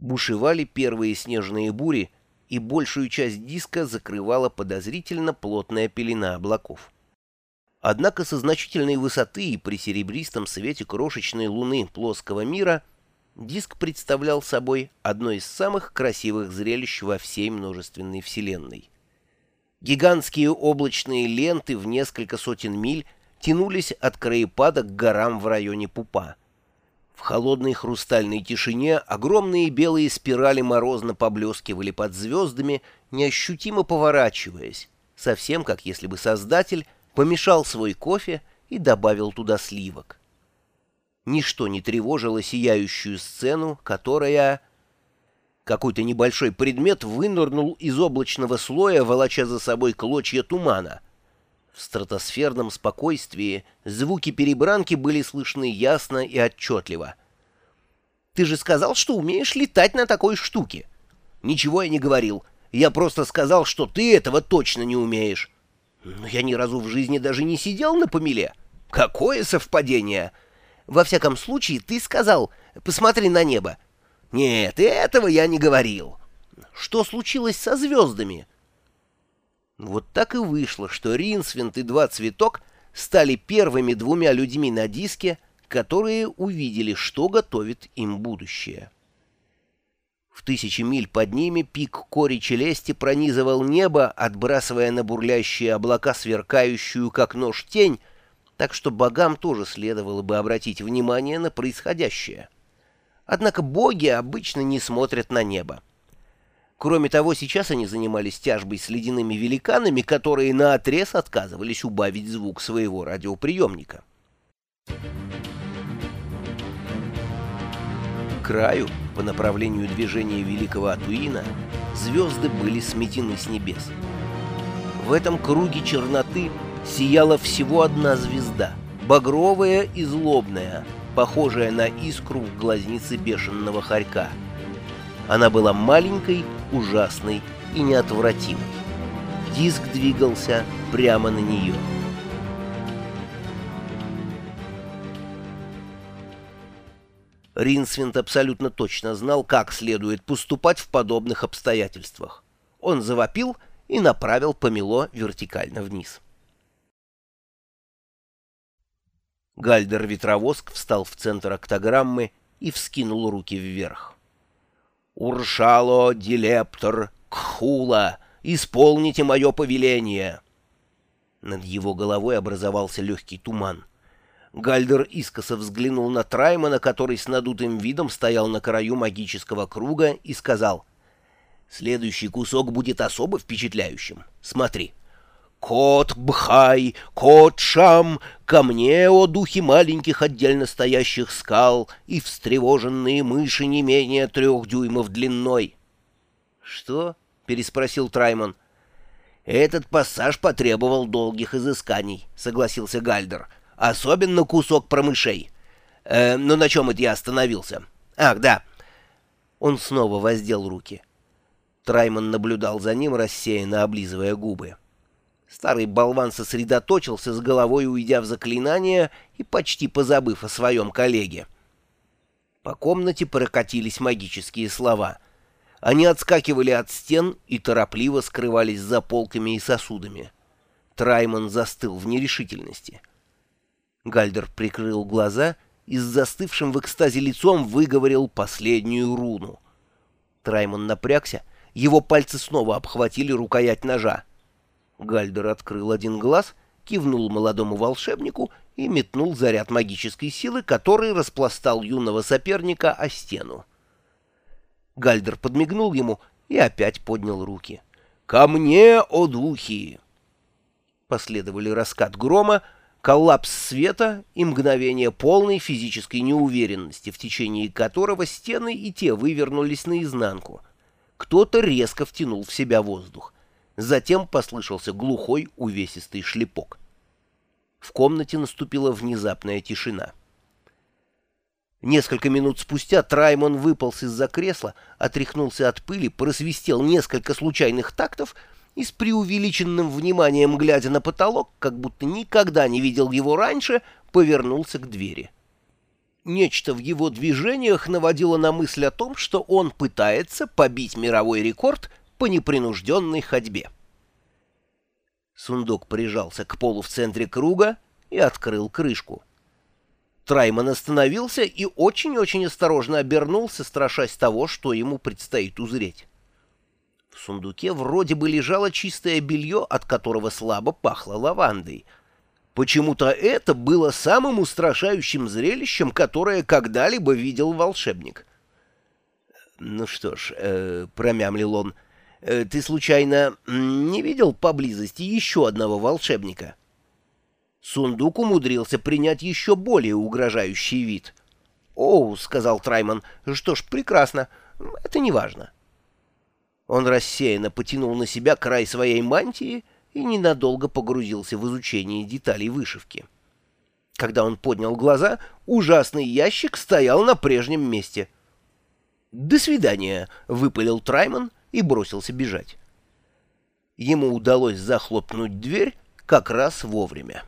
Бушевали первые снежные бури, и большую часть диска закрывала подозрительно плотная пелена облаков. Однако со значительной высоты и при серебристом свете крошечной луны плоского мира диск представлял собой одно из самых красивых зрелищ во всей множественной Вселенной. Гигантские облачные ленты в несколько сотен миль тянулись от краепада к горам в районе Пупа. В холодной хрустальной тишине огромные белые спирали морозно поблескивали под звездами, неощутимо поворачиваясь, совсем как если бы Создатель помешал свой кофе и добавил туда сливок. Ничто не тревожило сияющую сцену, которая... Какой-то небольшой предмет вынырнул из облачного слоя, волоча за собой клочья тумана. В стратосферном спокойствии звуки перебранки были слышны ясно и отчетливо. «Ты же сказал, что умеешь летать на такой штуке!» «Ничего я не говорил. Я просто сказал, что ты этого точно не умеешь». Но я ни разу в жизни даже не сидел на помеле. Какое совпадение! Во всяком случае, ты сказал, посмотри на небо. Нет, этого я не говорил. Что случилось со звездами? Вот так и вышло, что Ринсвинд и Два Цветок стали первыми двумя людьми на диске, которые увидели, что готовит им будущее. В тысячи миль под ними пик кори челести пронизывал небо, отбрасывая на бурлящие облака сверкающую, как нож, тень, так что богам тоже следовало бы обратить внимание на происходящее. Однако боги обычно не смотрят на небо. Кроме того, сейчас они занимались тяжбой с ледяными великанами, которые наотрез отказывались убавить звук своего радиоприемника. Краю по направлению движения Великого Атуина звезды были сметены с небес. В этом круге черноты сияла всего одна звезда, багровая и злобная, похожая на искру в глазнице бешеного хорька. Она была маленькой, ужасной и неотвратимой. Диск двигался прямо на нее. Ринсвинд абсолютно точно знал, как следует поступать в подобных обстоятельствах. Он завопил и направил помело вертикально вниз. Гальдер-ветровоск встал в центр октограммы и вскинул руки вверх. «Уршало, дилептор, кхула, исполните мое повеление!» Над его головой образовался легкий туман. Гальдер искоса взглянул на Траймана, который с надутым видом стоял на краю магического круга, и сказал, «Следующий кусок будет особо впечатляющим. Смотри». «Кот Бхай, кот Шам, ко мне, о духи маленьких отдельно стоящих скал и встревоженные мыши не менее трех дюймов длиной». «Что?» — переспросил Трайман. «Этот пассаж потребовал долгих изысканий», — согласился Гальдер. Особенно кусок про мышей. Э, ну на чем это я остановился? Ах, да. Он снова воздел руки. Трайман наблюдал за ним, рассеянно облизывая губы. Старый болван сосредоточился, с головой уйдя в заклинание и почти позабыв о своем коллеге. По комнате прокатились магические слова. Они отскакивали от стен и торопливо скрывались за полками и сосудами. Трайман застыл в нерешительности. Гальдер прикрыл глаза и с застывшим в экстазе лицом выговорил последнюю руну. Траймон напрягся, его пальцы снова обхватили рукоять ножа. Гальдер открыл один глаз, кивнул молодому волшебнику и метнул заряд магической силы, который распластал юного соперника о стену. Гальдер подмигнул ему и опять поднял руки. «Ко мне, о духи!» Последовали раскат грома, коллапс света и мгновение полной физической неуверенности, в течение которого стены и те вывернулись наизнанку. Кто-то резко втянул в себя воздух. Затем послышался глухой увесистый шлепок. В комнате наступила внезапная тишина. Несколько минут спустя Траймон выполз из-за кресла, отряхнулся от пыли, просвистел несколько случайных тактов — и с преувеличенным вниманием, глядя на потолок, как будто никогда не видел его раньше, повернулся к двери. Нечто в его движениях наводило на мысль о том, что он пытается побить мировой рекорд по непринужденной ходьбе. Сундук прижался к полу в центре круга и открыл крышку. Трайман остановился и очень-очень осторожно обернулся, страшась того, что ему предстоит узреть. В сундуке вроде бы лежало чистое белье, от которого слабо пахло лавандой. Почему-то это было самым устрашающим зрелищем, которое когда-либо видел волшебник. «Ну что ж», э, — промямлил он, э, — «ты случайно не видел поблизости еще одного волшебника?» Сундук умудрился принять еще более угрожающий вид. «Оу», — сказал Трайман, — «что ж, прекрасно, это не важно». Он рассеянно потянул на себя край своей мантии и ненадолго погрузился в изучение деталей вышивки. Когда он поднял глаза, ужасный ящик стоял на прежнем месте. «До свидания», — выпалил Трайман и бросился бежать. Ему удалось захлопнуть дверь как раз вовремя.